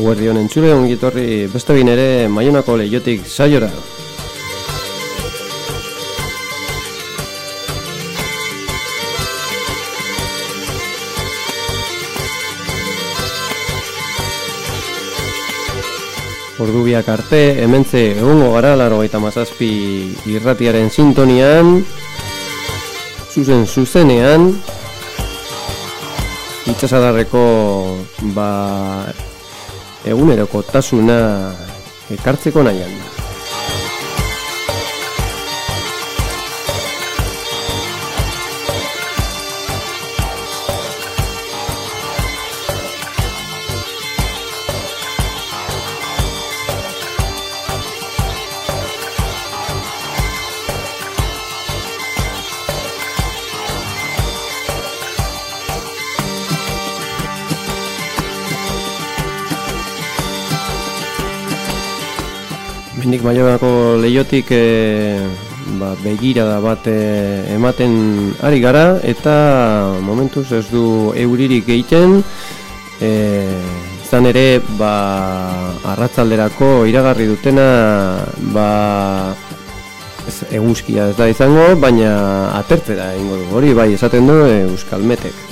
Eguerdi honen txule ongitorri beste ere maionako lehiotik saiora. Ordubiak arte, hementze egungo gara, laro eta mazazpi irratiaren sintonian, zuzen zuzenean, itxasadarreko ba, eguneroko tasuna ekartzeko nahian Baionako leiotik e, ba, begira da bat e, ematen ari gara eta momentuz ez du euririk egiten e, izan ere ba, arratzalderako iragarri dutena ba, ez, eguzkia ez da izango baina atertzera ingo du hori bai esaten du Euskalmetek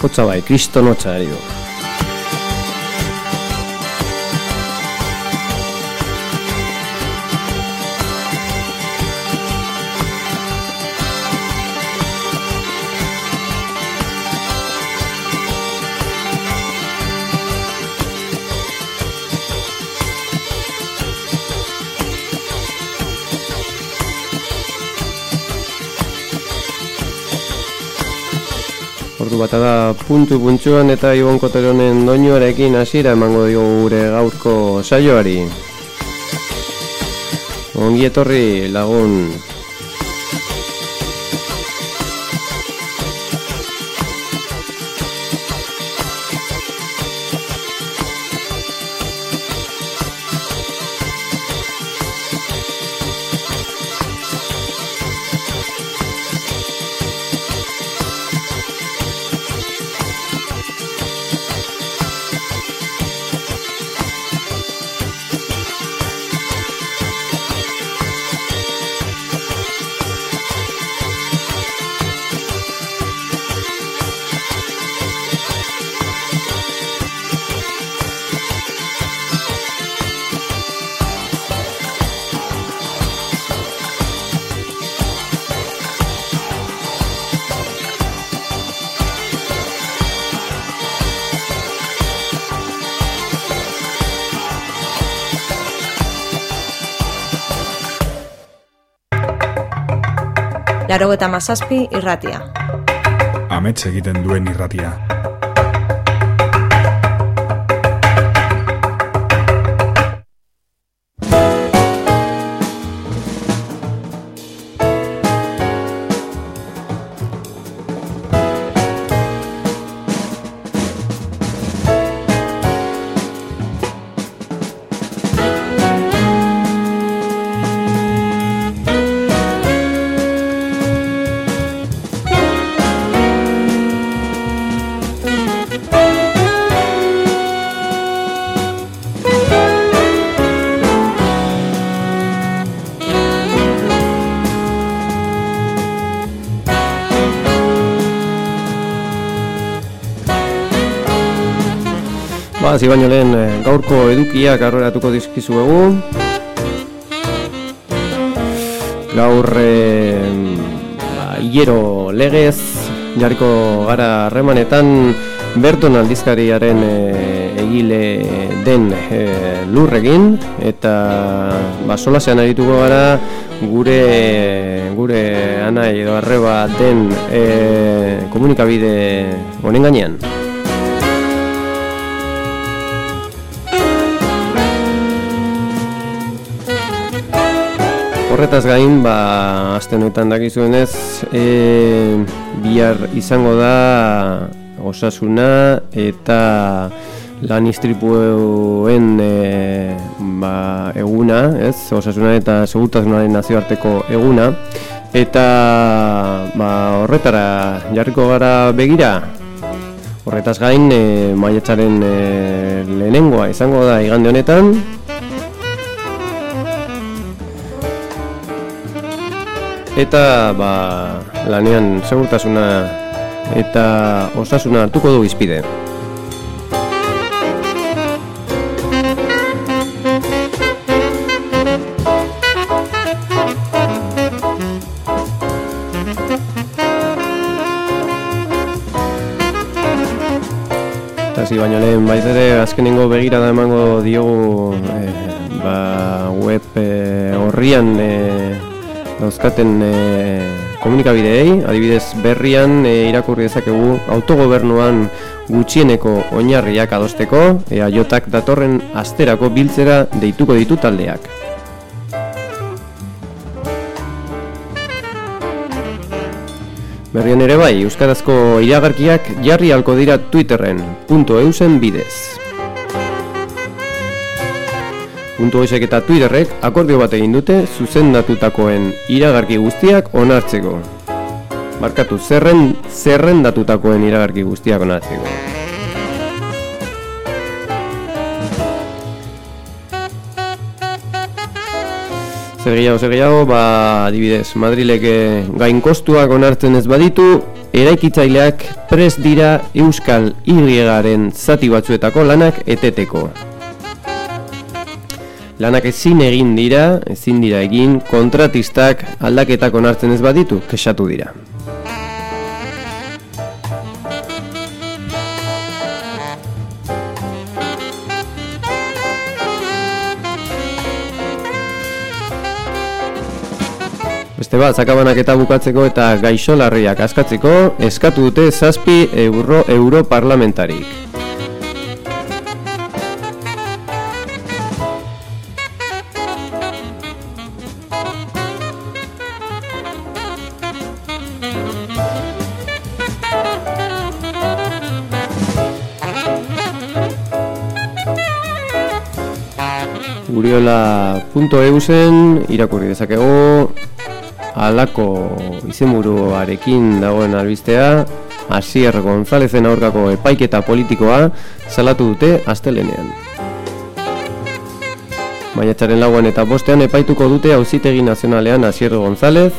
Kotza bai, kristonotxa ari du Ordu bat da puntu puntxuan eta Ibon Koteronen doinuarekin hasiera emango dio gure gaurko saioari. Ongi etorri lagun Laro eta mazazpi irratia. Amets egiten duen irratia. Zi baino lehen eh, gaurko edukiak arroratuko dizkizu egun. Gaur e, ba, hiero legez jarriko gara harremanetan Berton aldizkariaren e, egile den e, lurregin eta ba, solasean arituko gara gure gure anai edo arreba den e, komunikabide honen gainean. Horretaz gain, ba, azten honetan dakizuenez, e, bihar izango da osasuna eta lan istripuen e, ba, eguna, ez? Osasuna eta segurtasunaren nazioarteko eguna. Eta ba, horretara jarriko gara begira, Horretaz gain, e, maietzaren e, lehenengoa izango da igande honetan. Eta ba, lanean segurtasuna eta osasuna hartuko du izpide. hasi baino lehen baiz ere azkenengo begirada emango diogu e, ba, web e, horrian e, dauzkaten e, komunikabideei, adibidez berrian e, irakurri dezakegu autogobernuan gutxieneko oinarriak adosteko, ea jotak datorren asterako biltzera deituko ditu taldeak. Berrien ere bai, Euskarazko iragarkiak jarri halko dira Twitterren, punto eusen bidez. Punto eusek eta Twitterrek akordio bat egin dute zuzendatutakoen iragarki guztiak onartzeko. Markatu zerren, zerrendatutakoen iragarki guztiak onartzeko. Zer gehiago, zer gehiago, ba, adibidez, Madrilek gain kostuak onartzen ez baditu, eraikitzaileak pres dira Euskal Irriegaren zati batzuetako lanak eteteko. Lanak ezin egin dira, ezin dira egin, kontratistak aldaketak onartzen ez baditu, kesatu dira. Beste bat, zakabanak eta bukatzeko eta gaixolarriak askatzeko, eskatu dute zazpi euro, euro parlamentarik. Guriola.eusen irakurri dezakegu alako izenburuarekin dagoen albistea, Asier Gonzalezen aurkako epaiketa politikoa salatu dute astelenean. Maiatzaren lauan eta bostean epaituko dute auzitegi nazionalean Asier Gonzalez,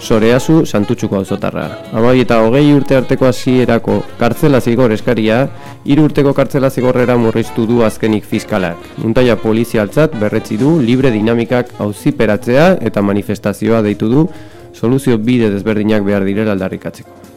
Soreazu Santutxuko auzotarra. Amabi eta hogei urte arteko hasierako kartzela zigor eskaria, hiru urteko kartzela zigorrera murriztu du azkenik fiskalak. Muntaia polizialtzat berretzi du libre dinamikak auziperatzea eta manifestazioa deitu du soluzio bide desberdinak behar direla aldarrikatzeko.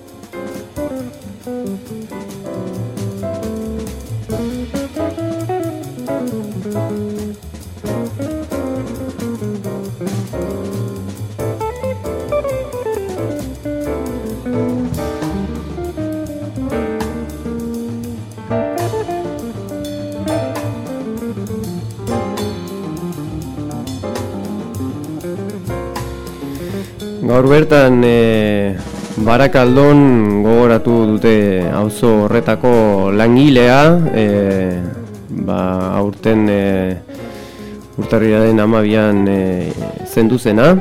Gaur bertan e, Barakaldon gogoratu dute auzo horretako langilea e, ba, aurten e, urtarriaren amabian e, zenduzena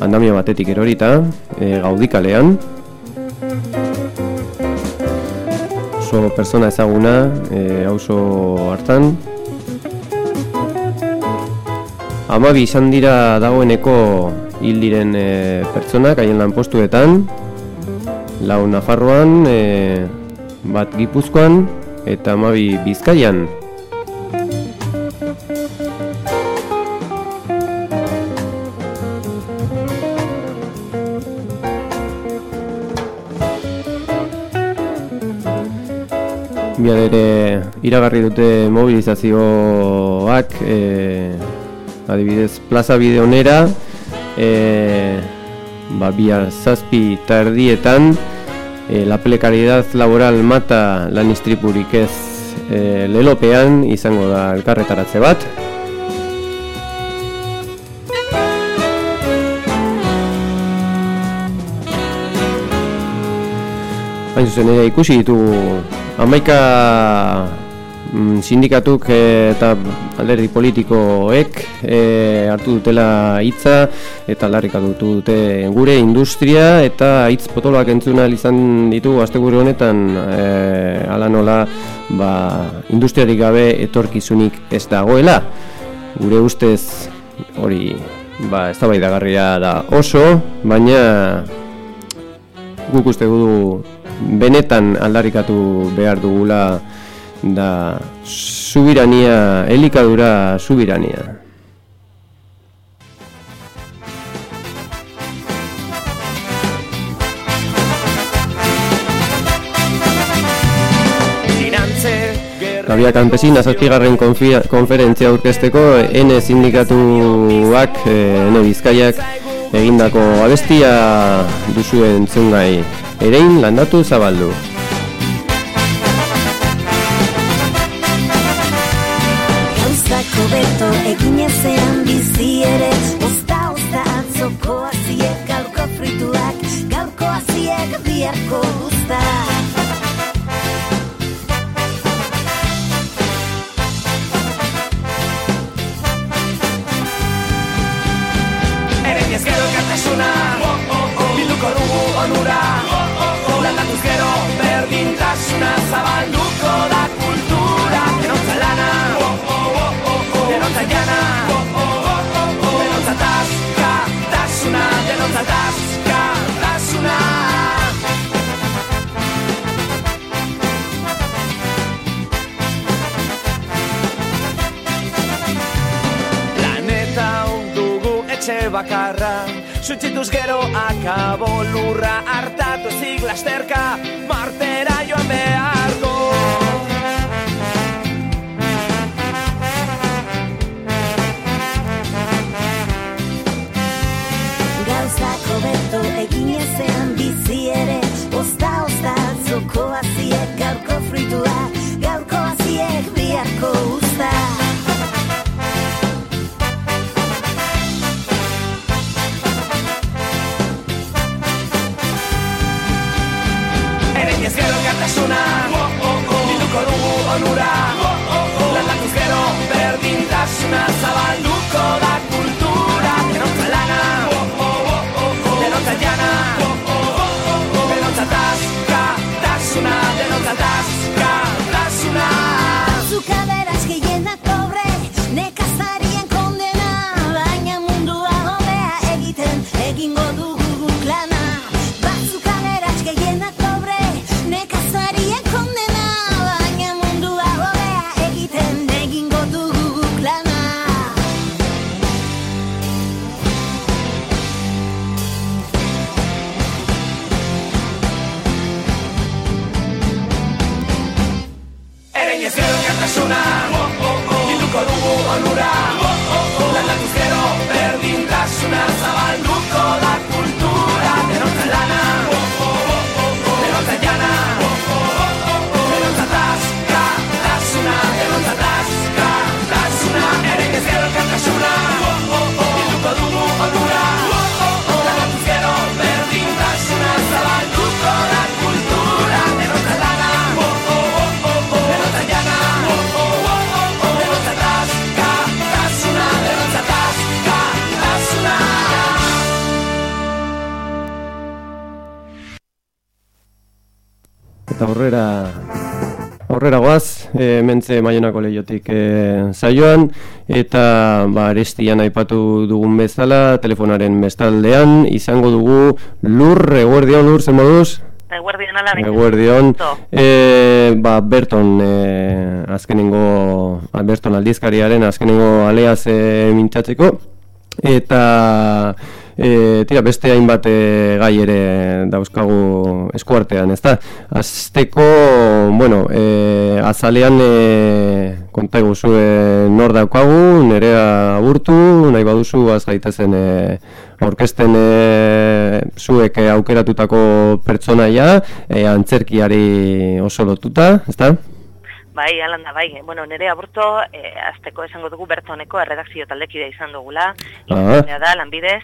andamia batetik erorita e, gaudikalean oso persona ezaguna e, auzo hartan. Amabi izan dira dagoeneko hil diren e, pertsonak haien lanpostuetan lau Nafarroan e, bat Gipuzkoan eta amabi Bizkaian. Bian ere iragarri dute mobilizazioak e, adibidez plaza bideonera e, ba, bia zazpi eta erdietan e, la precariedad laboral mata lan istripurik ez e, lelopean izango da elkarretaratze bat. Hain zuzen ere ikusi ditu amaika sindikatuk eta alderdi politikoek e, hartu dutela hitza eta aldarrikatu dute gure industria eta hitz potoloak entzuna izan ditu asteguru honetan e, ala nola ba, industriarik gabe etorkizunik ez dagoela. Gure ustez hori ba, ez da oso baina guk uste gudu benetan aldarikatu behar dugula da subirania, elikadura subirania. Kabia Campesina zazpigarren konferentzia aurkezteko N sindikatuak, eh, N Bizkaiak egindako abestia duzuen zungai erein landatu zabaldu. E, maionako lehiotik e, saioan, eta ba, arestian aipatu dugun bezala, telefonaren bestaldean, izango dugu lur, eguerdion lur, zen moduz? Eguerdion ala Eguerdion, e, ba, Berton, e, azkenengo, a, Berton aldizkariaren azkenengo aleaz e, mintzatzeko, eta e, tira, beste hainbat e, gai ere dauzkagu eskuartean, ezta? Azteko, bueno, e, azalean e, konta eguzu e, nor daukagu, nerea aburtu, nahi baduzu az gaitezen e, aurkezten e, zuek aukeratutako pertsonaia, e, antzerkiari oso lotuta, ezta? Bai, alan da, bai. Bueno, nire aburto, e, azteko esango dugu bertoneko erredakzio taldekide izan dugula, Ah. da, lanbidez,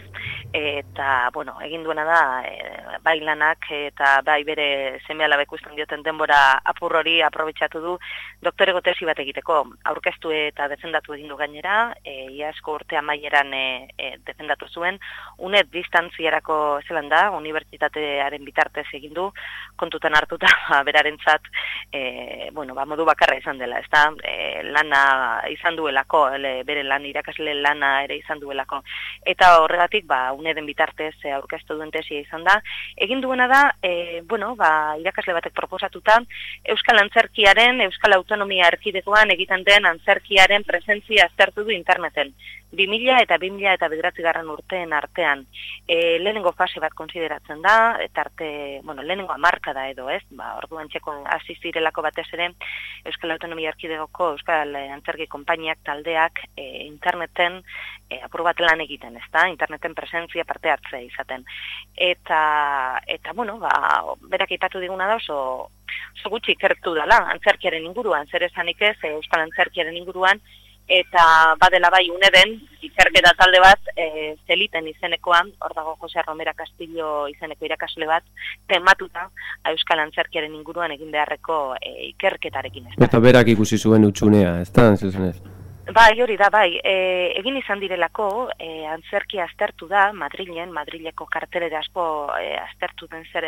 eta, bueno, egin duena da, e, bai lanak eta bai bere seme alabek usten dioten denbora apur hori aprobetsatu du doktorego tesi bat egiteko. Aurkeztu eta defendatu egin du gainera, e, iasko urte amaieran e, e, defendatu zuen, unet distantziarako zelan da, unibertsitatearen bitartez egin du, kontutan hartuta, berarentzat, e, bueno, ba, modu bakarra izan dela, ezta? E, lana izan duelako, ele, bere lan irakasle lana ere izan duelako. Eta horregatik, ba, uneden bitartez e, aurkeztu duen tesia izan da. Egin duena da, e, bueno, ba, irakasle batek proposatuta, Euskal Antzerkiaren, Euskal Autonomia Erkidegoan egiten den antzerkiaren presentzia aztertu du interneten. 2000 eta 2000 eta bederatzi garran urteen artean. E, lehenengo fase bat konsideratzen da, eta arte, bueno, lehenengo amarka da edo, ez? Ba, orduan txeko hasi zirelako batez ere, Euskal Autonomia Erkidegoko Euskal Antzerki Konpainiak taldeak e, interneten e, apur bat lan egiten, ez da? Interneten presentzia parte hartzea izaten. Eta, eta bueno, ba, berak ipatu diguna da oso, oso gutxi ikertu dela antzerkiaren inguruan, zer esanik ez, e, Euskal Antzerkiaren inguruan, eta badela bai une den, ikerketa talde bat, e, zeliten izenekoan, hor dago Jose Romera Castillo izeneko irakasle bat, tematuta Euskal Antzerkiaren inguruan egin beharreko e, ikerketarekin. Ez. Eta berak ikusi zuen utxunea, ez da, zuzen ez. Bai, hori da, bai. E, egin izan direlako, e, antzerkia aztertu da, Madrilen, Madrileko kartelera asko e, aztertu den zer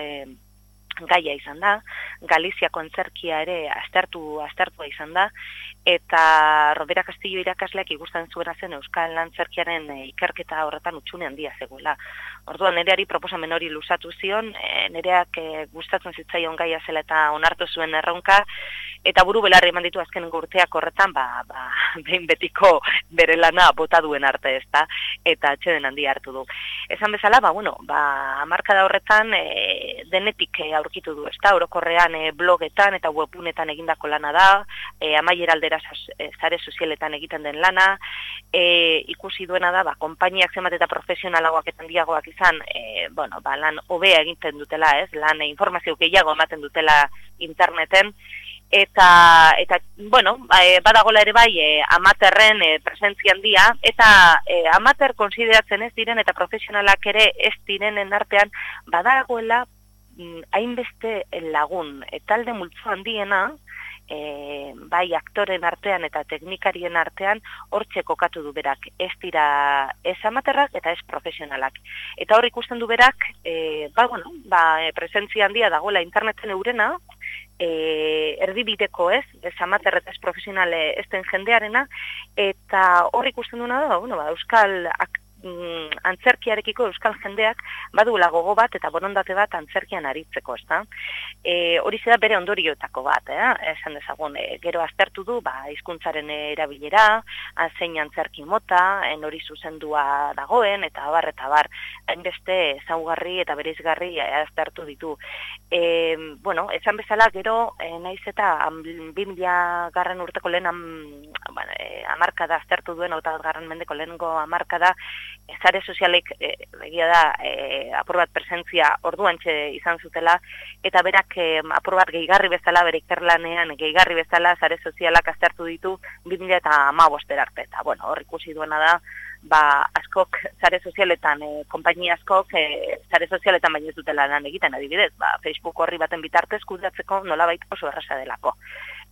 gaia izan da, Galiziako antzerkia ere aztertu aztertua izan da, eta Robera Castillo irakasleak ikusten zuena zen Euskal Antzerkiaren e, ikerketa horretan utxune handia zegoela. Orduan nereari proposamen hori lusatu zion, e, nereak e, gustatzen zitzaion gaia zela eta onartu zuen erronka, eta buru belarri eman ditu azkenengo urteak horretan, ba, ba, behin betiko bere lana bota duen arte ez da, eta atxeden handi hartu du. Esan bezala, ba, bueno, ba, markada horretan e, denetik e, aurkitu du, ez da, orokorrean e, blogetan eta webunetan egindako lana da, e, amaier aldera sas- e, zare sozialetan egiten den lana, e, ikusi duena da, ba, konpainiak zenbat eta profesionalagoak eta handiagoak izan, e, bueno, ba, lan hobea egiten dutela, ez, lan e, informazio gehiago ematen dutela interneten, eta eta bueno, ba, e, badagola ere bai e, amaterren e, presentzia handia. Eta e, amater konsideratzen ez diren eta profesionalak ere ez direnen artean badagoela mm, hainbeste lagun. E, talde multzo handiena e, bai aktoren artean eta teknikarien artean hortxe kokatu du berak. Ez dira ez amaterrak eta ez profesionalak. Eta hor ikusten du berak e, ba, bueno, ba, presentzia handia dagoela interneten eurena e, erdibideko ez, ez amater eta ez profesionale ez den jendearena, eta hor ikusten duena da, bueno, ba, euskal ak, mm, antzerkiarekiko euskal jendeak baduela gogo bat eta borondate bat antzerkian aritzeko, ez da? E, hori da bere ondorioetako bat, eh? esan dezagun, e, gero aztertu du, ba, hizkuntzaren erabilera, zein antzerki mota, en hori zuzendua dagoen, eta abar, eta abar, hainbeste zaugarri eta bereizgarri aztertu ditu. E, bueno, esan bezala, gero, e, naiz eta am, 2000 garren urteko lehen am, bueno, e, amarkada aztertu duen, eta garren mendeko lehengo amarkada, zare sozialek e, egia da e, apur bat presentzia orduantxe izan zutela eta berak e, apur bat gehigarri bezala bere ikerlanean gehigarri bezala zare sozialak aztertu ditu 2000 eta amabostera arte. Eta bueno, hor ikusi duena da ba, askok zare sozialetan, e, konpainia askok e, zare sozialetan baino ez dutela lan egiten adibidez, ba, Facebook horri baten bitartez kudeatzeko nolabait oso erraza delako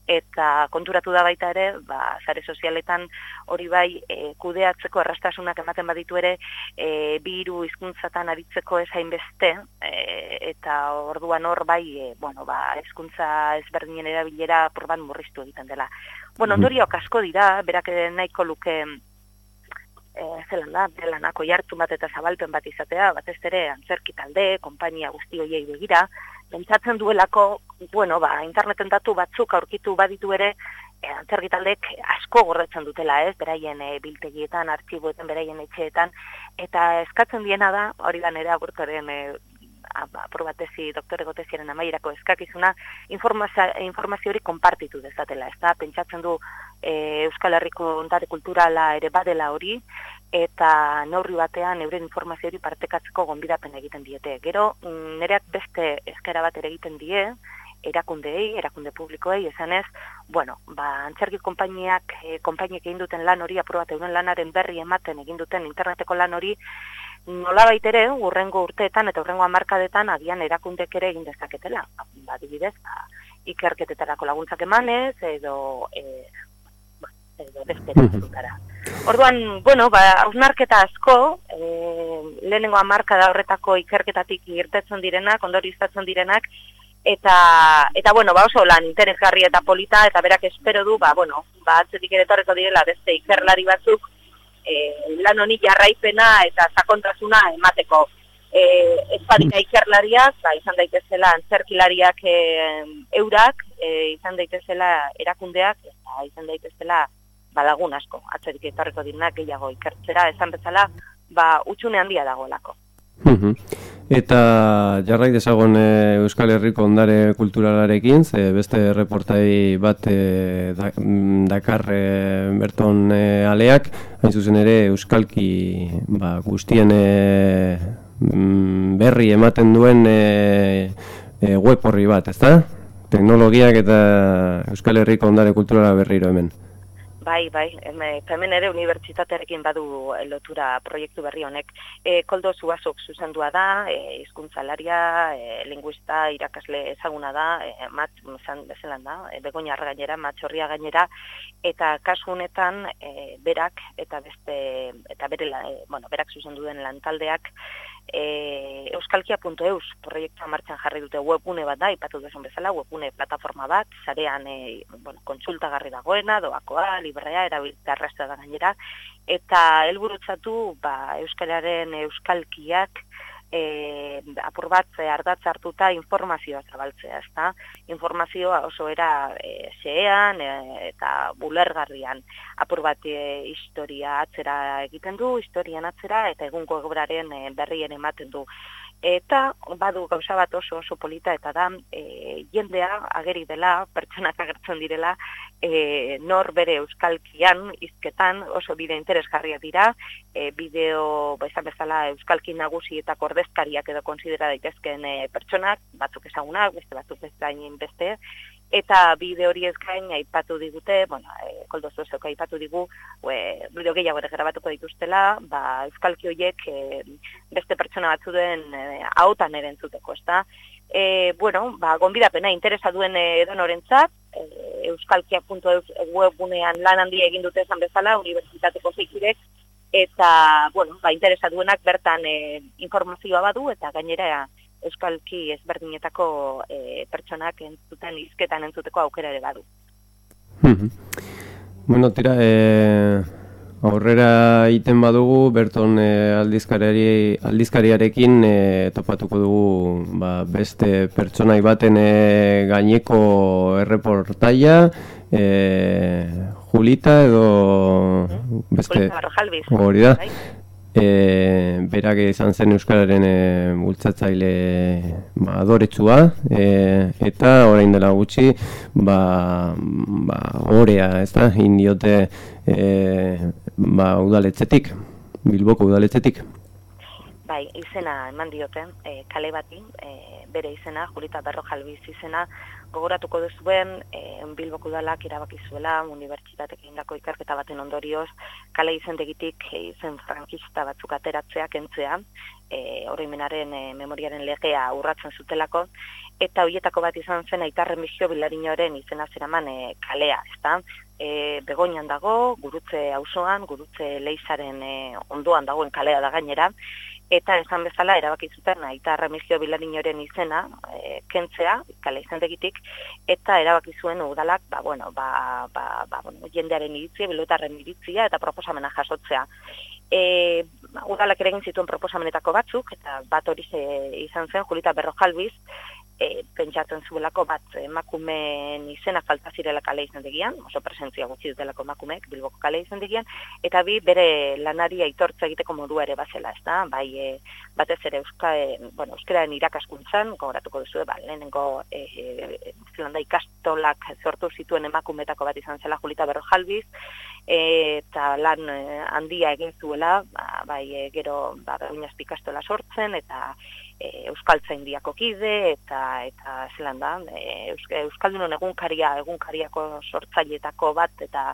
eta konturatu da baita ere, ba, zare sozialetan hori bai e, kudeatzeko errastasunak ematen baditu ere, e, biru hizkuntzatan aritzeko ez hainbeste, e, eta orduan hor bai, e, bueno, ba, hizkuntza ezberdinen erabilera porban murriztu egiten dela. Bueno, ondoriok asko dira, berak nahiko luke e, zelan da, belanako jartu bat eta zabalpen bat izatea, batez ere antzerki talde, konpainia guzti hoiei begira, pentsatzen duelako, bueno, ba, interneten datu batzuk aurkitu baditu ere, e, antzerki taldek asko gordetzen dutela, ez, beraien e, biltegietan, artxiboetan, beraien etxeetan, eta eskatzen diena da, hori da nire aburtoren e, aprobatezi doktore goteziaren amairako eskakizuna informazio, informazio hori konpartitu dezatela, ez da, pentsatzen du e, Euskal Herriko ondare kulturala ere badela hori, eta neurri batean euren informazio hori partekatzeko gonbidapen egiten diete. Gero, mm, nereak beste eskera bat ere egiten die, erakundeei, erakunde publikoei, esan ez, bueno, ba, antzerki konpainiak, e, konpainiek egin duten lan hori, aprobat euren lanaren berri ematen egin duten interneteko lan hori, nola baitere, urrengo urteetan eta urrengo amarkadetan agian erakundek ere egin dezaketela. Ba, dibidez, ba, ikerketetarako laguntzak emanez, edo, e, edo beste Orduan, bueno, ba, ausnarketa asko, e, lehenengo amarka da horretako ikerketatik irtetzen direnak, ondori iztatzen direnak, eta, eta bueno, ba, oso lan interesgarri eta polita, eta berak espero du, ba, bueno, ba, atzetik ere torreko direla beste ikerlari batzuk, e, lan honi jarraipena eta sakontasuna emateko. E, espadika ikerlariak, ba, izan daitezela antzerkilariak e, eurak, e, izan daitezela erakundeak, eta izan daitezela balagun asko, atzerik etorreko dinak gehiago ikertzera, esan bezala, ba, utxune handia dagoelako. Eta jarrai dezagon e, Euskal Herriko ondare kulturalarekin, ze beste reportai bat e, dakar e, berton e, aleak, hain zuzen ere Euskalki ba, guztien e, berri ematen duen e, e, web horri bat, ezta? Teknologiak eta Euskal Herriko ondare kulturala berriro hemen. Bai, bai, hemen ere unibertsitatearekin badu lotura proiektu berri honek. E, koldo zuazok zuzendua da, e, izkuntzalaria, e, linguista, irakasle ezaguna da, e, mat, zan, bezelan da, e, begoñar gainera, matxorria gainera, eta kasu honetan e, berak, eta beste, eta bere, e, bueno, berak zuzendu den lantaldeak, e, euskalkia.eus proiektua martxan jarri dute webune bat da, ipatu desun bezala, webune plataforma bat, zarean e, bueno, kontsultagarri dagoena, doakoa, librea, erabiltarrazta da gainera, eta helburutzatu ba, euskalaren euskalkiak, e, apur bat ardatz hartuta informazioa zabaltzea, ezta? Informazioa oso era e, xean e, eta bulergarrian apur bat e, historia atzera egiten du, historian atzera eta egungo egobraren e, berrien ematen du. Eta badu gauza bat oso oso polita eta da e, jendea ageri dela, pertsonak agertzen direla, e, nor bere euskalkian izketan oso bide interesgarriak dira, e, bideo ba, bezala euskalki nagusi eta kordezkariak edo konsidera daitezken e, pertsonak, batzuk ezagunak, beste batzuk ez beste, eta bide hori ez gain aipatu digute, bueno, e, koldo zuezeko aipatu digu, e, bideo gehiago ere grabatuko dituztela, ba, euskalki horiek e, beste pertsona batzu den e, hautan erentzuteko, ez da? E, bueno, ba, gonbidapena interesa duen edo norentzat, e, euskalkia.eus webunean lan handia egin dute esan bezala, unibertsitateko zeikirek, eta, bueno, ba, interesa duenak bertan e, informazioa badu, eta gainera euskalki ezberdinetako e, pertsonak entzuten izketan entzuteko aukera ere badu. bueno, tira, e, aurrera iten badugu, berton e, aldizkariari, aldizkariarekin e, topatuko dugu ba, beste pertsonai baten e, gaineko erreportaia, e, Julita edo beste... Hori da. Bai e, berak izan zen Euskararen e, bultzatzaile ba, adoretsua e, eta orain dela gutxi ba, ba, orea ez da, indiote e, ba, udaletzetik, bilboko udaletzetik. Bai, izena eman diote, e, kale bati, e, bere izena, Julita Berro Jalbiz izena, gogoratuko duzuen, e, Bilboko udalak irabaki zuela, unibertsitatek indako ikerketa baten ondorioz, kale izendegitik e, izen frankista batzuk ateratzeak entzea, e, oroimenaren e, memoriaren legea urratzen zutelako, eta hoietako bat izan zen aitarren bizio bilarinoren izena zeraman e, kalea, ezta? E, begoinan dago, gurutze auzoan, gurutze leizaren e, ondoan dagoen kalea da gainera, eta esan bezala erabaki zuten aita remigio bilarinoren izena e, kentzea kale izendegitik eta erabaki zuen udalak ba bueno ba, ba, ba bueno jendearen iritzia bilotarren iritzia eta proposamena jasotzea. E, udalak ere egin zituen proposamenetako batzuk eta bat hori izan zen Julita Berrojalbiz e, pentsatzen zuelako bat emakumeen izena falta zirela kale izendegian, oso presentzia gutxi dutelako emakumeek Bilboko kale izendegian, eta bi bere lanari aitortza egiteko modua ere bazela, ez da? Bai, e, batez ere euska, e, bueno, euskeraren irakaskuntzan, gogoratuko duzu, ba, lehenengo e, e, zilanda ikastolak sortu zituen emakumetako bat izan zela Julita Berro Jalbiz, eta lan handia egin zuela, ba, bai, e, gero, ba, ikastola sortzen, eta e, Euskaltzain diako kide, eta, eta zelan da, e, Euskaldunon egunkaria, egunkariako sortzailetako bat, eta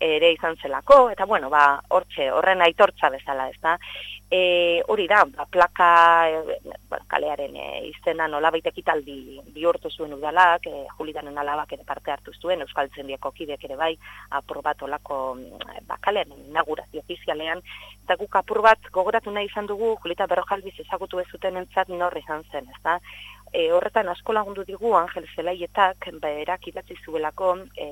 ere izan zelako, eta bueno, ba, hortxe, horren aitortza bezala, ez da. E, hori da, ba, plaka, e, bueno, kalearen e, izena nola ekitaldi bihurtu zuen udalak, e, Julitanen alabak ere parte hartu zuen, Euskal Zendiako kidek ere bai, apur bat olako, ba, kalearen inaugurazio ofizialean, eta guk apur bat gogoratu nahi izan dugu, Julita Berrojalbiz ezagutu ez zuten entzat norri izan zen, ez da e, horretan asko lagundu digu Angel Zelaietak berak idatzi zuelako e,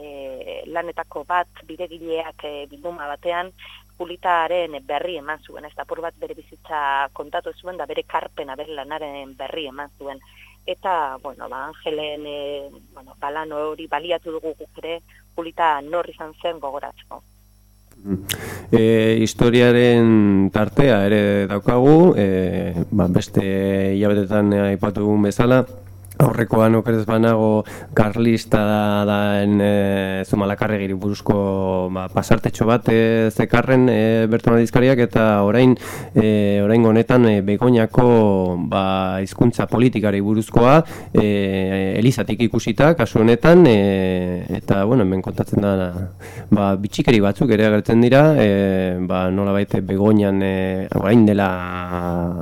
lanetako bat bidegileak e, bilduma batean Julitaren berri eman zuen, ez da bat bere bizitza kontatu zuen, da bere karpena, bere lanaren berri eman zuen. Eta, bueno, ba, Angelen, e, bueno, balano hori baliatu dugu gukere, Julita norri izan zen gogoratzeko. E, historiaren tartea ere daukagu, e, ba, beste hilabetetan aipatu bezala, aurrekoan okerez banago karlista da, da en, e, zumalakarregiri buruzko ba, pasartetxo bat e, zekarren e, bertona dizkariak eta orain e, orain honetan e, begoñako ba, izkuntza politikari buruzkoa e, elizatik ikusita kasu honetan e, eta bueno, hemen kontatzen da ba, bitxikeri batzuk ere agertzen dira e, ba, nola baite begoñan e, orain dela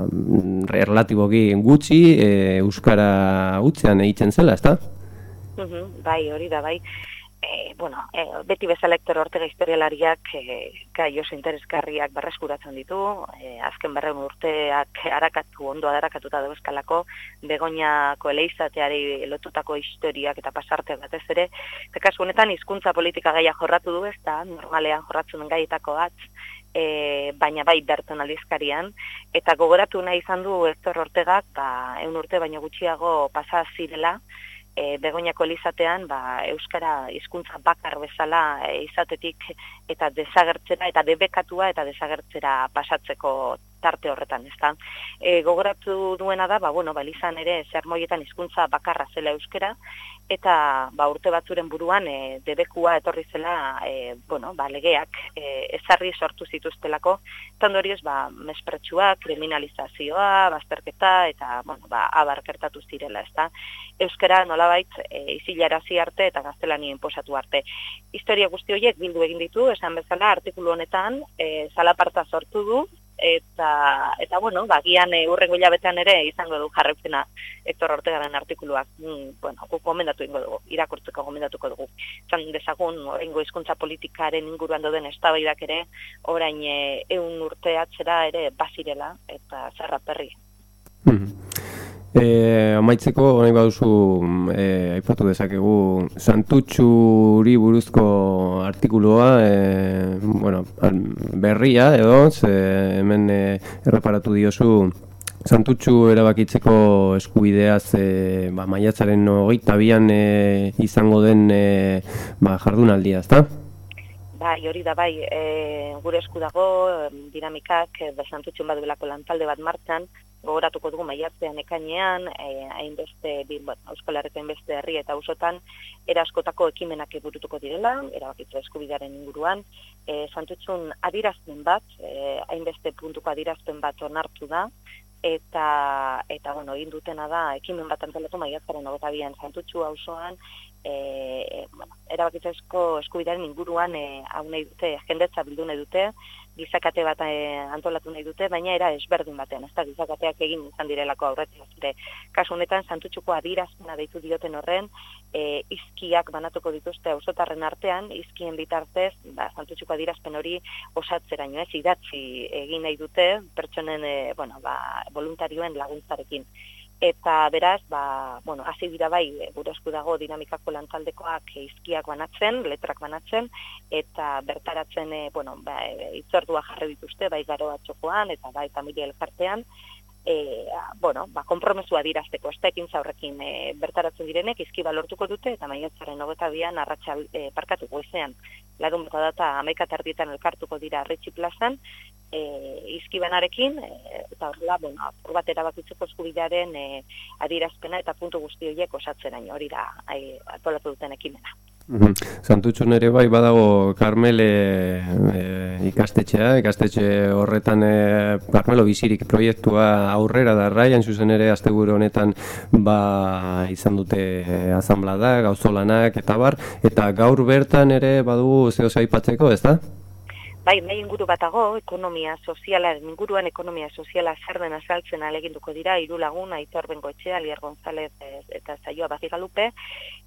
mm, relatiboki gutxi e, Euskara utzean egiten zela, ezta? bai, hori da, bai. E, bueno, e, beti bezala Hector Ortega historialariak e, gai oso interesgarriak barreskuratzen ditu, e, azken barren urteak harakatu, ondo adarakatuta dugu eskalako, begoñako eleizateari lotutako historiak eta pasarteak batez ere, eta kasu honetan hizkuntza politika gaia jorratu du ez da, normalean jorratzen gaietako bat, e, baina bai berton aldizkarian, eta gogoratu nahi izan du Hector Ortegak, ba, eun urte baino gutxiago pasa zirela, e, begoinako elizatean, ba, Euskara hizkuntza bakar bezala e, izatetik eta desagertzera, eta debekatua eta desagertzera pasatzeko tarte horretan, ezta. E, gogoratu duena da, ba, bueno, ba, ere, zer moietan hizkuntza bakarra zela euskera, eta ba, urte batzuren buruan e, debekua etorri zela e, bueno, ba, legeak e, ezarri sortu zituztelako, eta ondorioz ba, mespretsua, kriminalizazioa, bazterketa eta bueno, ba, abarkertatu zirela. Ezta? Euskara nolabait e, izilarazi arte eta gaztelanien posatu arte. Historia guzti horiek bildu egin ditu, esan bezala artikulu honetan, e, zalaparta sortu du, eta eta bueno, bagian e, urrengo hilabetean ere izango du jarraipena Hector Ortegaren artikuluak. Mm, bueno, guk gomendatu ingo dugu, irakurtzeko gomendatuko dugu. Zan dezagun, oraingo hizkuntza politikaren inguruan doden eztabaidak ere orain e, ehun urte atzera ere bazirela eta zerra perri. Mm E, amaitzeko, nahi baduzu, e, aipatu dezakegu, santutxuri buruzko artikuloa, e, bueno, berria edo, ze, hemen e, erreparatu diozu, santutxu erabakitzeko eskubideaz e, ba, maiatzaren hogeita bian e, izango den e, ba, jardunaldia, ezta? Bai, hori da bai, e, gure esku dago dinamikak e, santutxun bat lantalde bat martzan, gogoratuko dugu maiatzean ekainean, eh, hainbeste, bueno, Euskal Herriko hainbeste herri eta usotan, eraskotako ekimenak eburutuko direla, erabakitza eskubidearen inguruan, eh, santutxun adirazten bat, eh, hainbeste puntuko adirazten bat onartu da, eta, eta bueno, egin dutena da, ekimen bat antolatu maiatzaren ogotabian santutxu hausoan, e, bueno, erabakitzezko eskubidearen inguruan e, hau nahi dute, jendetza bildu nahi dute, gizakate bat e, antolatu nahi dute, baina era esberdin batean, ez da gizakateak egin izan direlako aurretik. Zure, kasu honetan, santutxuko adirazpena deitu dioten horren, e, izkiak banatuko dituzte ausotarren artean, izkien bitartez, ba, santutxuko adirazpen hori osatzeraino ez, idatzi egin nahi dute, pertsonen, e, bueno, ba, voluntarioen laguntzarekin eta beraz, ba, bueno, hasi dira bai, gure esku dago dinamikako lantaldekoak izkiak banatzen, letrak banatzen, eta bertaratzen, e, bueno, ba, e, itzordua jarri dituzte, bai garo txokoan, eta bai familia elkartean, e, bueno, ba, kompromesua dirazteko, ez ekin zaurrekin e, bertaratzen direnek, izkiba lortuko dute, eta maiotzaren hogeta bian, arratxal e, parkatu goizean, larun bata data, amaika tardietan elkartuko dira arretxi plazan, e, izkibanarekin, e, eta horrela, bueno, apur bat erabakitzeko eskubidearen e, adirazpena eta puntu guzti horiek osatzen hori da, atolatu duten ekimena. Santutxun ere bai badago Carmele e, ikastetxea, ikastetxe horretan e, Carmelo bizirik proiektua aurrera da. Raian zuzen ere asteguru honetan ba izan dute e, asamblada, gauzolanak eta bar. Eta gaur bertan ere badugu zeo aipatzeko, ezta? bai, nahi inguru batago, ekonomia soziala, inguruan ekonomia soziala zer den azaltzen aleginduko dira, hiru lagun, aitor bengo etxea, Lier González eta Zaioa Bazigalupe,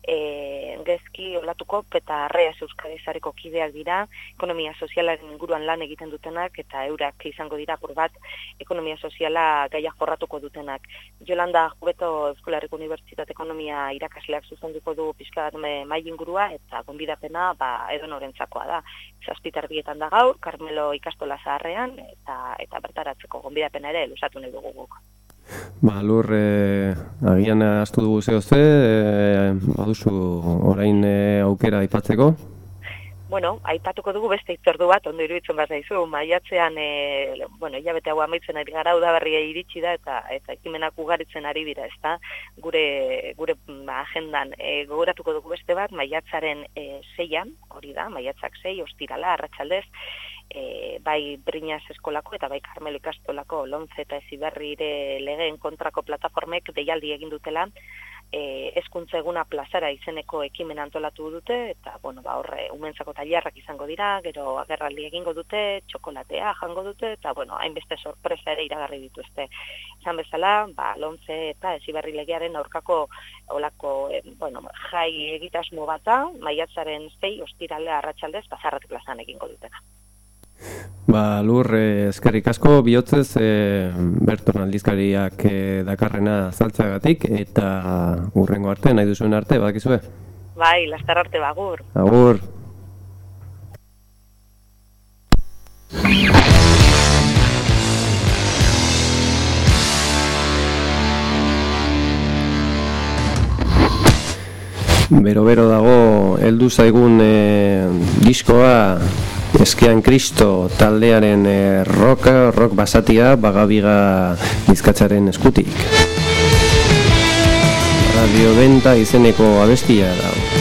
e, gezki olatuko eta arrea euskadi zareko kideak dira, ekonomia sozialaren inguruan lan egiten dutenak, eta eurak izango dira bat ekonomia soziala gaia jorratuko dutenak. Jolanda Jubeto Euskolarriko Unibertsitate Ekonomia irakasleak zuzenduko du pixka bat mai ingurua, eta gonbidapena ba, edo norentzakoa da. Zazpitar bietan da gaur, Carmelo ikastola zaharrean, eta eta bertaratzeko gonbidapena ere lusatu nahi dugu guk. Ba, lur, e, agian astu dugu zehozte, e, baduzu orain e, aukera aipatzeko? Bueno, aipatuko dugu beste itzordu bat, ondo iruditzen bat zaizu, maiatzean, e, bueno, hilabete hau amaitzen ari gara, udaberria iritsi da, eta eta ekimenak ugaritzen ari dira, ezta? Gure, gure ba, agendan e, gogoratuko dugu beste bat, maiatzaren e, zeian, hori da, maiatzak zei, ostirala, arratsaldez, e, bai Briñas eskolako eta bai Carmelo ikastolako lontze eta eziberrire legeen kontrako plataformek deialdi egin dutela, e, eskuntza eguna plazara izeneko ekimen antolatu dute, eta, bueno, ba, horre, umentzako taliarrak izango dira, gero agerraldi egingo dute, txokolatea jango dute, eta, bueno, hainbeste sorpresa ere iragarri dituzte. Zan bezala, ba, lontze eta eziberri legearen aurkako olako, e, bueno, jai egitasmo bata, maiatzaren zei, ostirale arratsaldez, bazarrat plazan egingo dutena. Ba, lur, eh, eskerrik asko, bihotzez, eh, Berton aldizkariak eh, dakarrena zaltzagatik, eta urrengo arte, nahi duzuen arte, badakizue? Bai, lastar arte bagur. Agur. Bero-bero dago, heldu zaigun eh, diskoa Eskian Kristo taldearen e, rock, rock basatia bagabiga bizkatzaren eskutik. Radio Benta izeneko abestia da.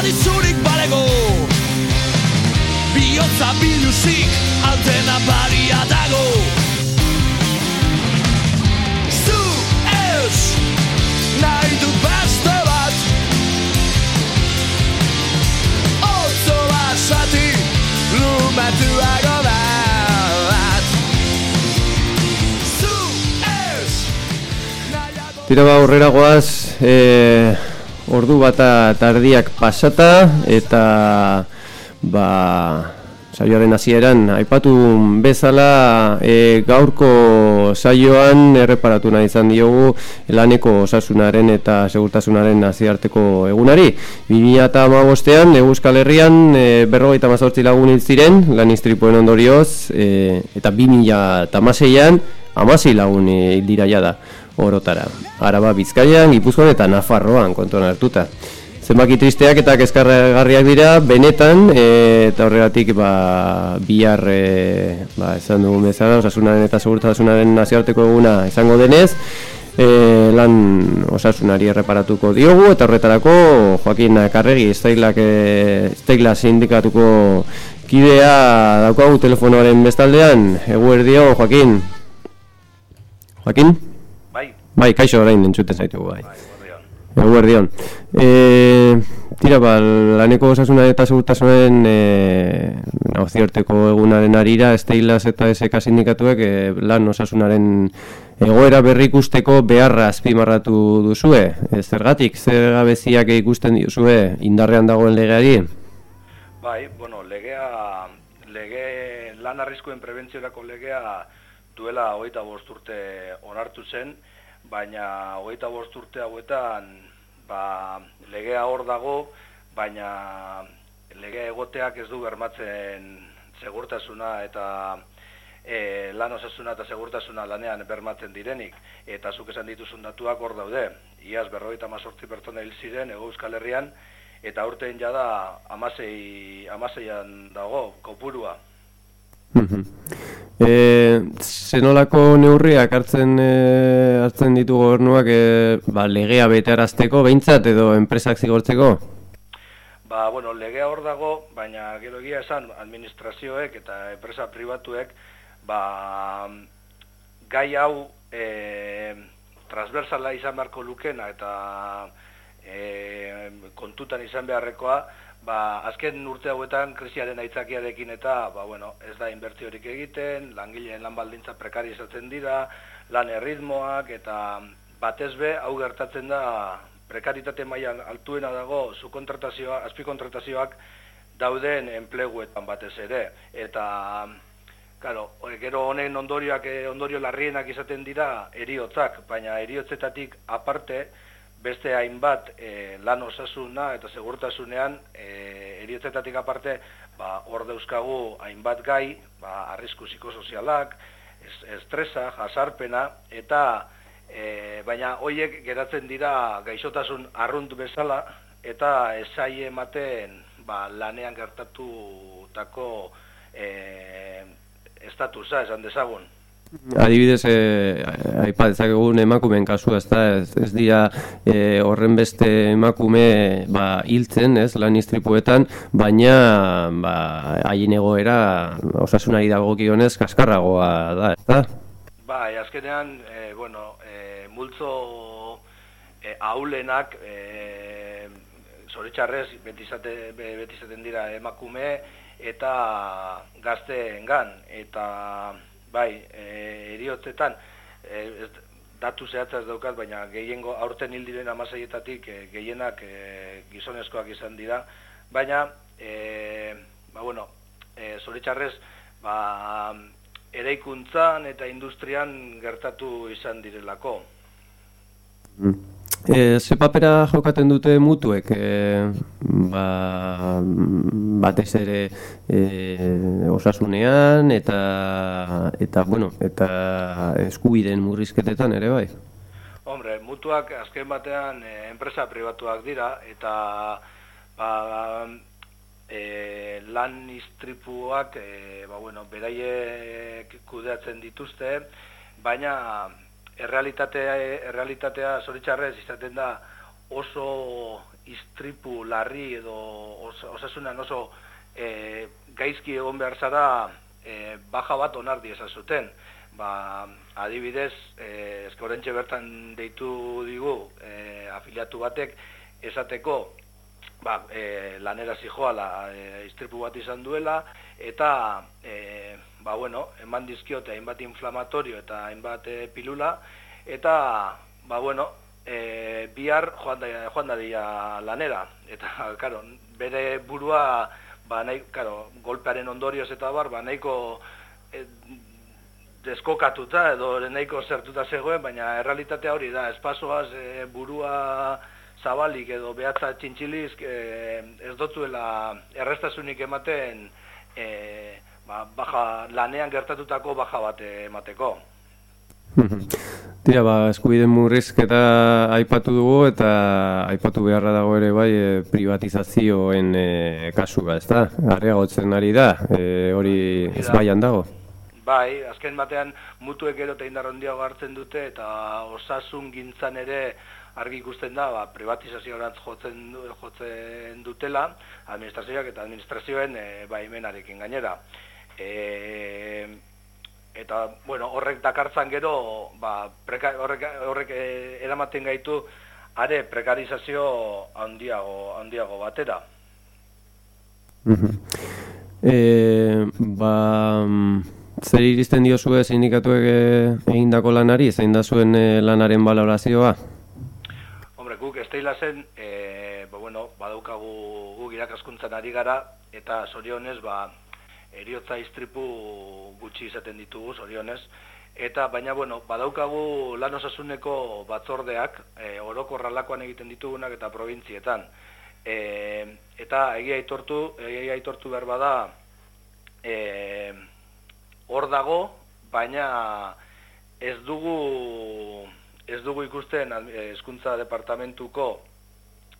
Paradizurik balego. Biotza biluzik altena baria dago. Zu ez nahi du beste bat. Otzo basati ez nahiago Tira ba, aurrera goaz, e, ordu bata tardiak pasata, eta ba, saioaren hasieran aipatu bezala e, gaurko saioan erreparatu nahi izan diogu laneko osasunaren eta segurtasunaren naziarteko egunari. 2008an Euskal Herrian e, berrogeita mazortzi lagun hil ziren lan istripuen ondorioz e, eta 2006an amasei lagun hil dira jada orotara. Araba Bizkaian, Gipuzkoan eta Nafarroan kontuan hartuta. Zenbaki tristeak eta kezkargarriak dira benetan e, eta horregatik ba, bihar e, ba, esan dugun bezala osasunaren eta segurtasunaren nazioarteko eguna izango denez e, lan osasunari erreparatuko diogu eta horretarako Joaquin Karregi Esteilak e, sindikatuko kidea daukagu telefonoaren bestaldean eguerdio Joaquin Joaquin? Bai, kaixo orain entzuten zaitugu bai. bai Eguerdion. E, tira, ba, laneko osasuna eta segurtasunen e, nauziorteko egunaren arira, Esteilaz eta SK sindikatuek e, lan osasunaren egoera berri ikusteko beharra azpimarratu duzue. E, zergatik, zer gabeziak ikusten duzue indarrean dagoen legeari? Bai, bueno, legea, lege lan arriskuen prebentziorako legea duela hogeita bost urte onartu zen, baina hogeita bost urte hauetan ba, legea hor dago, baina legea egoteak ez du bermatzen segurtasuna eta e, lan osasuna eta segurtasuna lanean bermatzen direnik. Eta zuk esan dituzun datuak hor daude. Iaz berroita mazortzi pertsona hil ziren ego euskal herrian, eta urtein jada amasei, amaseian dago, kopurua. E, zenolako neurriak hartzen e, hartzen ditu gobernuak e, ba, legea betearazteko behintzat edo enpresak zigortzeko? Ba, bueno, legea hor dago, baina gero egia esan administrazioek eta enpresa pribatuek ba, gai hau e, transversala izan beharko lukena eta e, kontutan izan beharrekoa, ba, azken urte hauetan krisiaren aitzakiarekin eta ba, bueno, ez da inbertsiorik egiten, langileen lan baldintza prekarizatzen dira, lan erritmoak eta batez be, hau gertatzen da prekaritate mailan altuena dago subkontratazioa, azpikontratazioak dauden enpleguetan batez ere. Eta, claro, gero honen ondorioak, eh, ondorio larrienak izaten dira eriotzak, baina eriotzetatik aparte, beste hainbat e, lan osasuna eta segurtasunean e, eriotzetatik aparte ba, hor dauzkagu hainbat gai, ba, arrisku psikosozialak, estresa, jasarpena, eta e, baina hoiek geratzen dira gaixotasun arrunt bezala, eta esai ematen ba, lanean gertatutako e, estatusa esan dezagun. Adibidez, eh, aipat ezagun emakumeen kasua, ez da, ez, ez dira eh, horren beste emakume ba, hiltzen, ez, lan istripuetan, baina ba, haien egoera osasunari dago gionez kaskarragoa da, ez da? Ba, azkenean, eh, bueno, eh, multzo eh, aulenak, eh, zoritxarrez, betizate, betizaten dira emakume, eta gazteengan, eta bai, e, eriotzetan, e, datu zehatza daukat, baina gehiengo aurten hil diren amaseietatik e, gehienak e, gizonezkoak izan dira, baina, e, ba, bueno, e, zoritxarrez, ba, eraikuntzan eta industrian gertatu izan direlako. Mm. E, ze papera jokaten dute mutuek, e, ba, batez ere e, osasunean eta, eta, bueno, eta eskubiden murrizketetan ere bai? Hombre, mutuak azken batean enpresa pribatuak dira eta ba, e, lan istripuak e, ba, bueno, beraiek kudeatzen dituzte, baina errealitatea, errealitatea zoritxarrez izaten da oso istripu larri edo os, osasunan oso e, gaizki egon behar zara e, baja bat onardi zuten. Ba, adibidez, e, eskorentxe bertan deitu digu e, afiliatu batek esateko ba, e, lanera zijoala e, istripu bat izan duela eta e, ba, bueno, eman dizkiote hainbat inflamatorio eta hainbat e, pilula eta ba, bueno, e, bihar joan da, joan da dia lanera. Eta, karo, bere burua ba, nahi, karo, golpearen ondorioz eta bar, ba, nahiko e, deskokatuta edo nahiko zertuta zegoen, baina errealitatea hori da, espasoaz e, burua zabalik edo behatza txintxiliz e, ez dotuela errestasunik ematen e, ba, baja, lanean gertatutako baja bat emateko. Tira, ba, eskubide murrizketa aipatu dugu eta aipatu beharra dago ere bai e, privatizazioen e, kasua, ez da? Arreagotzen ari da, e, hori ez baian dago. Bai, azken batean mutuek ero eta indarrondiago hartzen dute eta osasun gintzan ere argi ikusten da, ba, privatizazio jotzen, jotzen dutela, administrazioak eta administrazioen e, baimenarekin gainera. E, eta, bueno, horrek dakartzan gero, ba, preka, horrek, horrek e, eramaten gaitu, are prekarizazio handiago, handiago batera. e, ba, zer iristen diozue sindikatuek egindako lanari, zein da zuen lanaren balorazioa? guk esteila zen, e, ba, bueno, badaukagu guk irakaskuntzan ari gara, eta zorionez, ba, eriotza iztripu gutxi izaten ditugu, zorionez, eta baina, bueno, badaukagu lan osasuneko batzordeak, e, oroko ralakoan egiten ditugunak eta provintzietan. E, eta egia aitortu, egia aitortu behar bada, e, hor dago, baina ez dugu ez dugu ikusten eh, hezkuntza departamentuko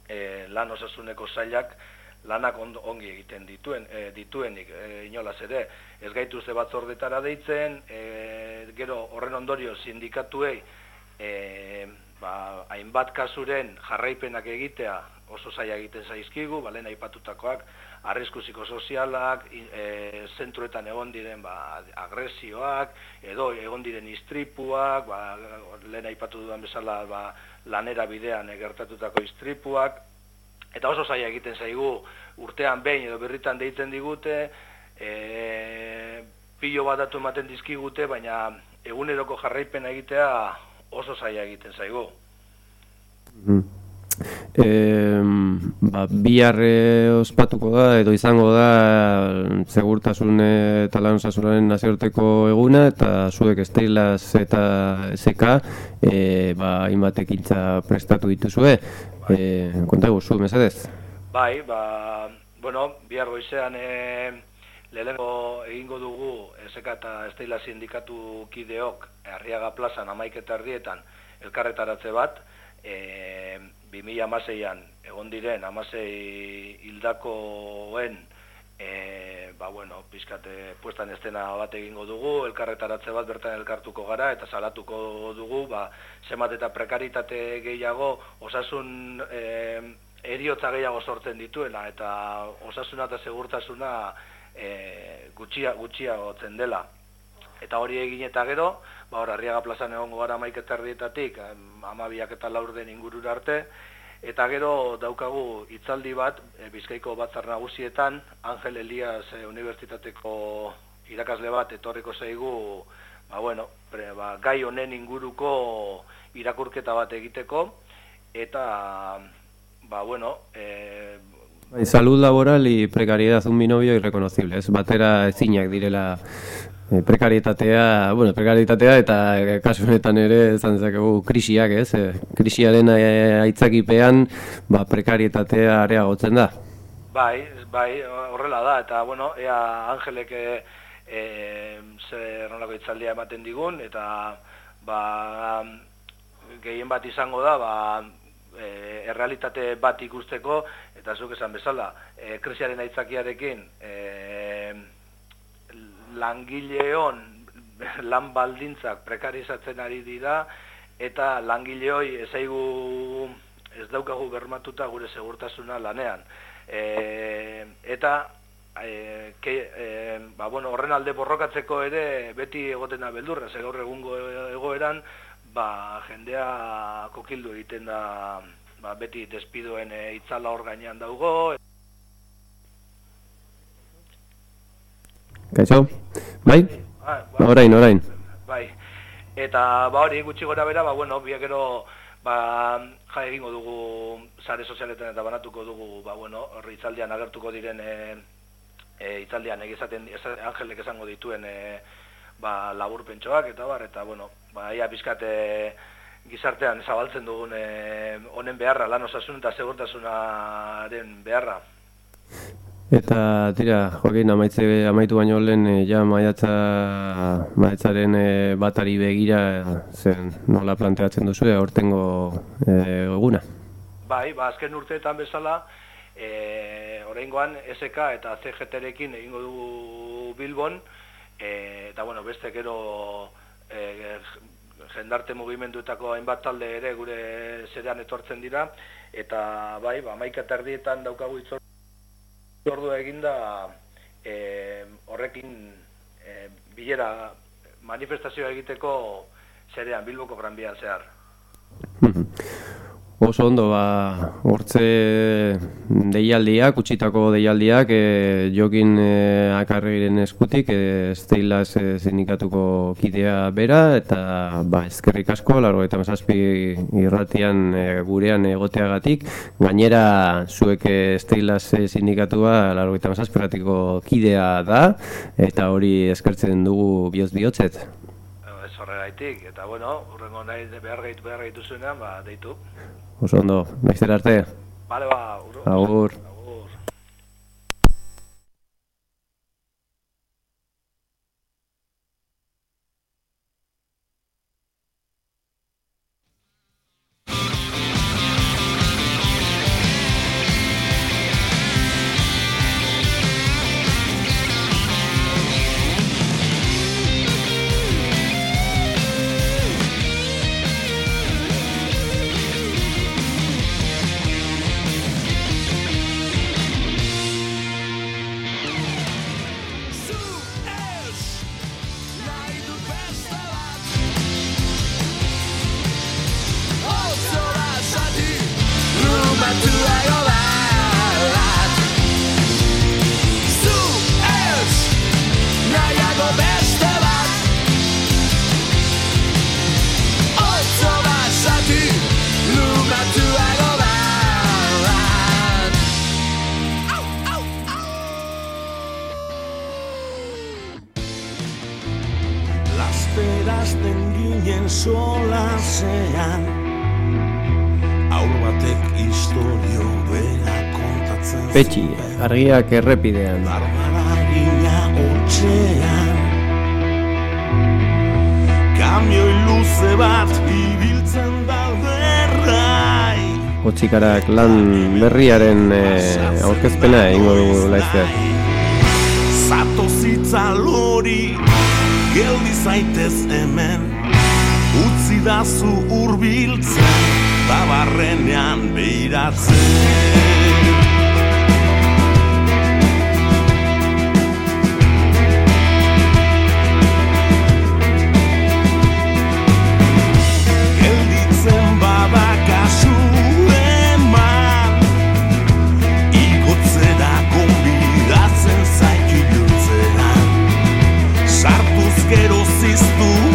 e, lan osasuneko sailak lanak ongi egiten dituen e, dituenik e, inolaz ere. Ez gaitu ze batzordetara deitzen e, gero horren ondorio sindikatuei e, ba, hainbat kasuren jarraipenak egitea oso zaila egiten zaizkigu, balen aipatutakoak, arrisku psikosozialak, e, zentruetan egon diren ba, agresioak, edo egon diren istripuak, ba, lehen aipatu dudan bezala ba, lanera bidean egertatutako istripuak, eta oso zaila egiten zaigu urtean behin edo berritan deitzen digute, e, pilo bat datu ematen dizkigute, baina eguneroko jarraipena egitea oso zaila egiten zaigu. Mm e, ba, bihar ospatuko da edo izango da segurtasun eta lan osasunaren nazioarteko eguna eta zuek esteilaz eta SK e, ba, inbatekintza prestatu dituzue e, kontago zu, mesedez? Bai, ba, bueno, bihar goizean e, lehenengo egingo dugu SK eta esteila sindikatu kideok Arriaga plazan amaiketa ardietan elkarretaratze bat e, 2006an egon diren amasei hildakoen e, ba bueno, pizkate puestan estena bat egingo dugu, elkarretaratze bat bertan elkartuko gara eta salatuko dugu, ba semat eta prekaritate gehiago osasun e, eriotza gehiago sortzen dituela eta osasuna eta segurtasuna e, gutxia gutxia gotzen dela. Eta hori egin eta gero, ba hor Arriaga plazan egongo gara maiketerdietatik, amabiak eta laur den ingurura arte, eta gero daukagu hitzaldi bat e, Bizkaiko batzar nagusietan Angel Elias e, Unibertsitateko irakasle bat etorriko zaigu ba, bueno, pre, ba, gai honen inguruko irakurketa bat egiteko. Eta ba bueno eh salud laboral y precariedad. Un binomio irreconocible, es batera ezinak direla E, prekarietatea, bueno, prekarietatea eta e, kasu honetan ere izan dezakegu krisiak, ez? E, krisiaren aitzakipean, ba prekarietatea areagotzen da. Bai, bai, horrela da eta bueno, ea Angelek e, e, ze nolako itzaldia ematen digun eta ba gehien bat izango da, ba e, errealitate bat ikusteko eta zuk esan bezala, e, krisiaren aitzakiarekin eh langileon lan baldintzak prekarizatzen ari dira eta langileoi ezaigu ez daukagu bermatuta gure segurtasuna lanean. E, eta e, ke, e, ba, bueno, horren alde borrokatzeko ere beti egotena beldurra, ze gaur egungo egoeran ba, jendea kokildu egiten da ba, beti despidoen e, itzala hor gainean daugo. Kaixo, bai? Ah, ba, Orain, orain. Bai. Eta ba hori gutxi gora bera, ba bueno, biakero ba ja egingo dugu sare sozialetan eta banatuko dugu, ba bueno, horri itzaldian agertuko diren e, e, itzaldian egizaten Angelek esango dituen e, ba laburpentxoak eta bar eta bueno, ba ia bizkate gizartean zabaltzen dugun e, honen beharra, lan osasun eta segurtasunaren beharra. Eta tira, joakin amaitze, amaitu baino lehen e, ja maiatza maiatzaren e, batari begira zen nola planteatzen duzu e, hortengo e, eguna. Bai, ba, azken urteetan bezala, e, oraingoan SK eta CGT-rekin egingo dugu Bilbon, e, eta bueno, beste gero e, jendarte mugimenduetako hainbat talde ere gure zerean etortzen dira, eta bai, ba, maika terdietan daukagu itzor ordu eginda e, horrekin e, bilera manifestazioa egiteko zerean Bilboko Gran Bian zehar. Oso ondo, ba, hortze deialdiak, utzitako deialdiak, e, jokin e, akarriren eskutik, e, Steilas e, sindikatuko kidea bera, eta ba, ezkerrik asko, largo eta mazazpi irratian e, gurean egoteagatik, gainera zuek e, Steilas e, sindikatua, largo eta mazazpi kidea da, eta hori eskertzen dugu bihotz bihotzet. Ez horregaitik, eta bueno, urrengo nahi behar gaitu behar gaitu ba, deitu. Oso ondo, naizera arte. Bale, ba, uro. Agur. Solasean. Aur batek historio bera kontatzen Petxi, argiak errepidean. Barbaragina otxean Kamioi luze bat ibiltzen dauderrai Otsikarak lan berriaren e, aurkezpena egingo dugu laizteak. Zato zitzalori Geldi zaitez hemen Utzi dazu urbiltzen Tabarrenean behiratzen. Gelditzen badakazu eman Igotzera konbidatzen Sartuz gero ziztuan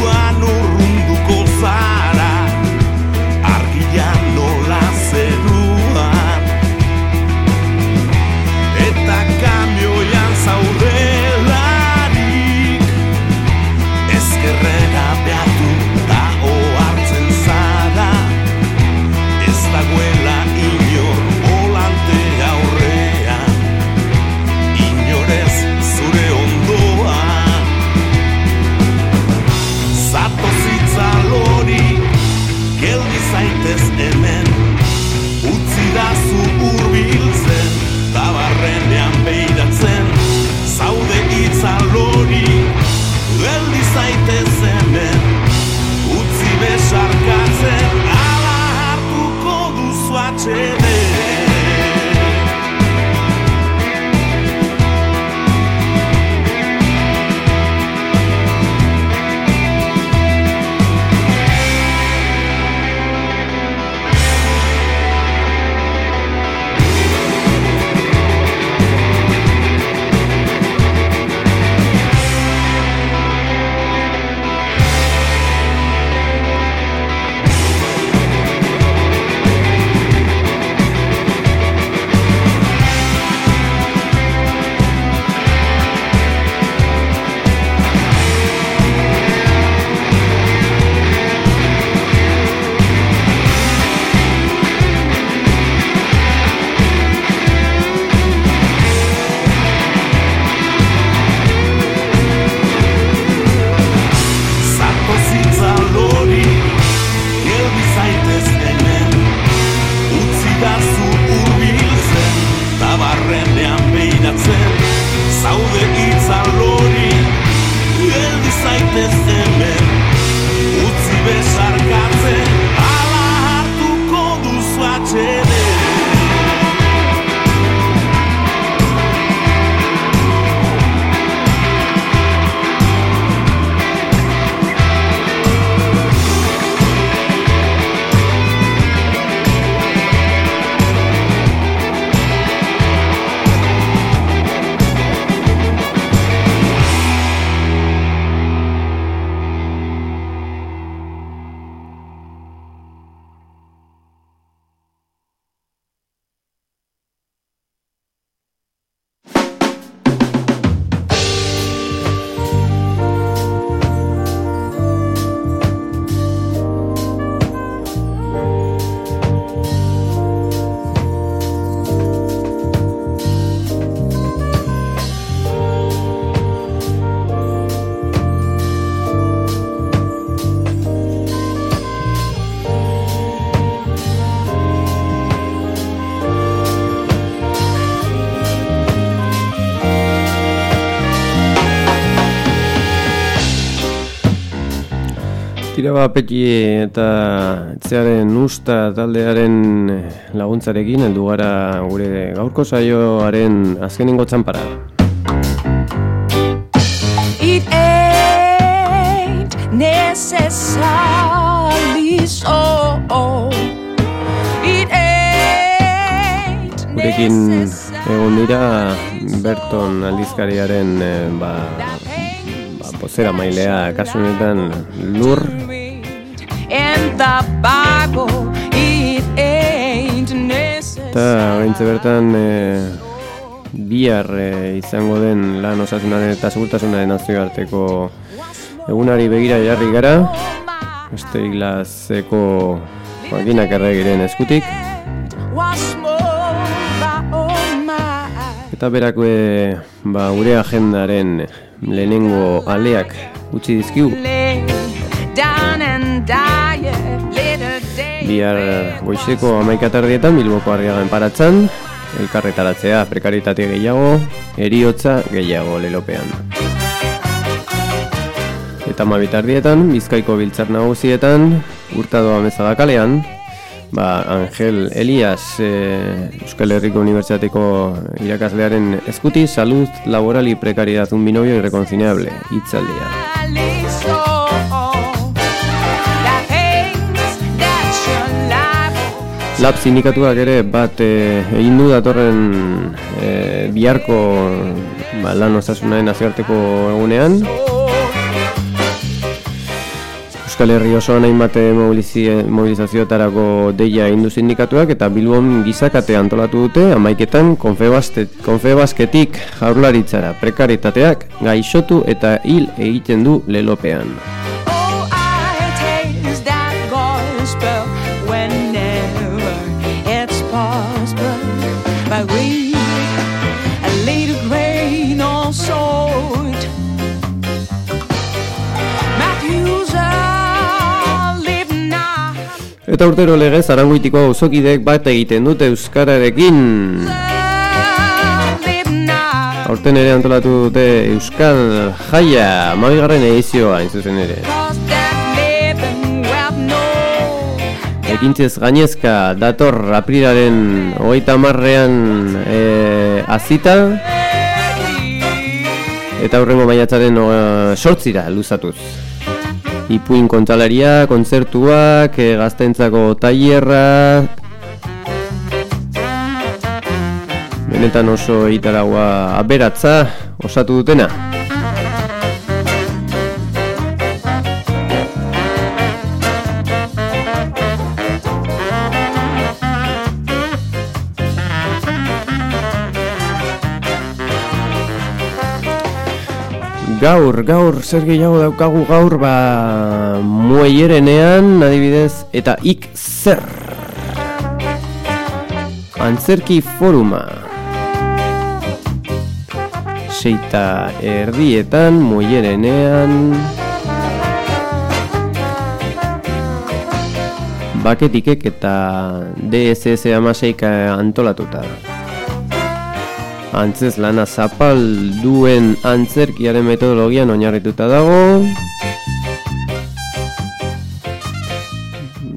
Tira ba peti eta etzearen usta taldearen laguntzarekin heldu gara gure gaurko saioaren azkenengo txanpara. It ain't necessarily so. It ain't Gurekin egon dira Berton aldizkariaren eh, ba, ba, pozera mailea kasu honetan lur the Bible, it ain't necessary. eta gaintze bertan eh, bihar eh, izango den lan osasunaren eta segurtasunaren nazioarteko egunari begira jarri gara Esteriglazeko Joakinak erregiren eskutik. Eta berak e, ba, gure agendaren lehenengo aleak utzi dizkigu. Lay down and day. Bihar goizeko amaikatardietan Bilboko argiagan paratzen, elkarretaratzea prekaritate gehiago, eriotza gehiago lelopean. Eta amabitardietan, Bizkaiko biltzar nagusietan, urtado amezada kalean, ba, Angel Elias e, Euskal Herriko Unibertsitateko irakaslearen eskuti, salud laboral y precariedad un binomio irreconciliable, hitzaldia. Lab sindikatuak ere bat e, egin du datorren e, biharko ba, lan osasunaren nazioarteko egunean. Euskal Herri osoan hainbat eh, mobilizazioetarako deia indu sindikatuak eta Bilbon gizakate antolatu dute amaiketan konfebasket, konfebasketik jaurlaritzara prekaritateak gaixotu eta hil egiten du lelopean. But we a little grain of salt. Matthew's. Eta urtero legez arangoitiko auzokidek bat egiten dute euskararekin. Aurten ere antolatu dute Euskal Jaia, amabigarren edizioa hain zuzen ere. Ekintzez gainezka dator aprilaren hogeita marrean e, azita eta hurrengo maiatzaren o, sortzira luzatuz. Ipuin kontalaria, kontzertuak, e, gaztentzako tailerra... Benetan oso eitaragua aberatza osatu dutena. Gaur, gaur, zer gehiago daukagu gaur, ba, mueierenean, adibidez, eta ik zer. Antzerki foruma. Seita erdietan, mueierenean. Baketikek eta DSS amaseik antolatuta. Antzez lana zapal duen antzerkiaren metodologian oinarrituta dago.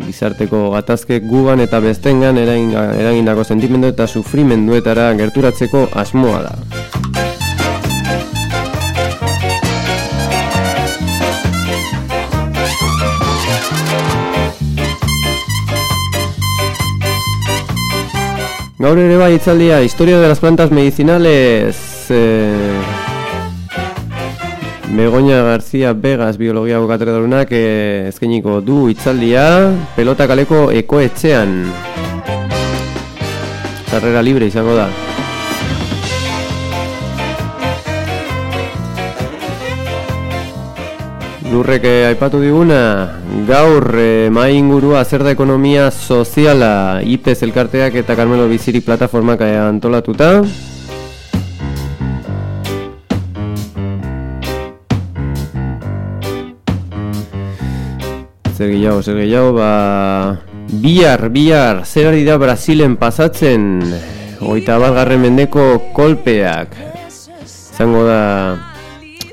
Gizarteko gatazkek gugan eta bestengan eragin- eragindako sentimendu eta sufrimenduetara gerturatzeko asmoa da. Gaur ere bai itzaldia, historia de las plantas medicinales eh, Begoña García Vegas biologiako katedradunak eh, eskainiko du itzaldia pelota kaleko ekoetxean. Sarrera libre izango da Lurrek eh, aipatu diguna, gaur eh, mai ingurua zer da ekonomia soziala IPES elkarteak eta Carmelo Bizirik plataformak eh, antolatuta. Zer gehiago, zer gehiago, ba... Bihar, bihar, zer ari da Brasilen pasatzen, oita bat garren mendeko kolpeak. Izango da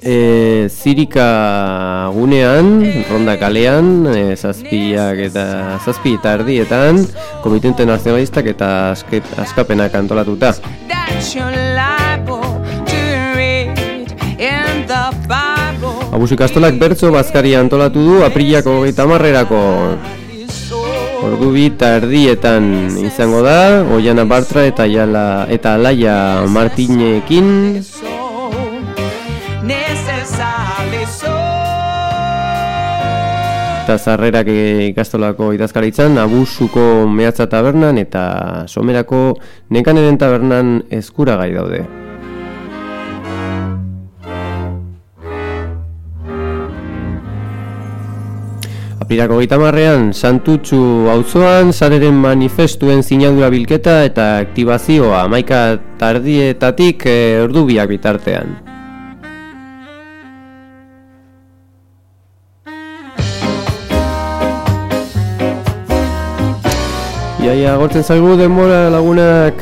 e, zirika gunean, ronda kalean, e, zazpiak eta zazpi eta erdietan, komitente nazionalistak eta azke, azkapenak antolatuta. that you're liable to read in the Bible. Abusik astolak bertso bazkari antolatu du aprilako hogeita marrerako ordu bi eta erdietan izango da, Oiana Bartra eta Jala, eta Alaia Martinekin, eta zarrerak e, ikastolako idazkaritzan, abusuko mehatza tabernan eta somerako nekaneren tabernan eskuragai daude. Apirako gita marrean, Santutxu auzoan zareren manifestuen sinadura bilketa eta aktibazioa amaika tardietatik e, ordu biak bitartean. Iaia, agortzen zaigu denbora lagunak.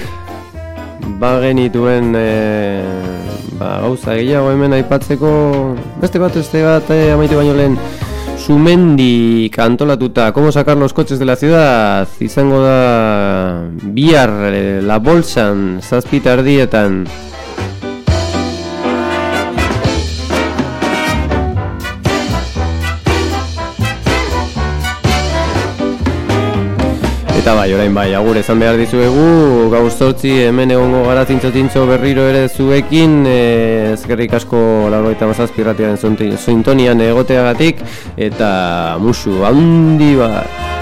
Ba genituen e, ba, gauza gehiago hemen aipatzeko. Beste bat, beste bat e, amaitu baino lehen. Sumendi antolatuta Cómo sacar los coches de la ciudad? Izango da bihar e, la bolsan zazpita Eta bai, orain bai, agur esan behar dizuegu, gaur zortzi hemen egongo gara zintzo tintzo berriro ere zuekin, e, ezkerrik asko lagoita mazazpirratiaren sintonian egoteagatik, eta musu handi bat.